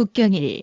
국경일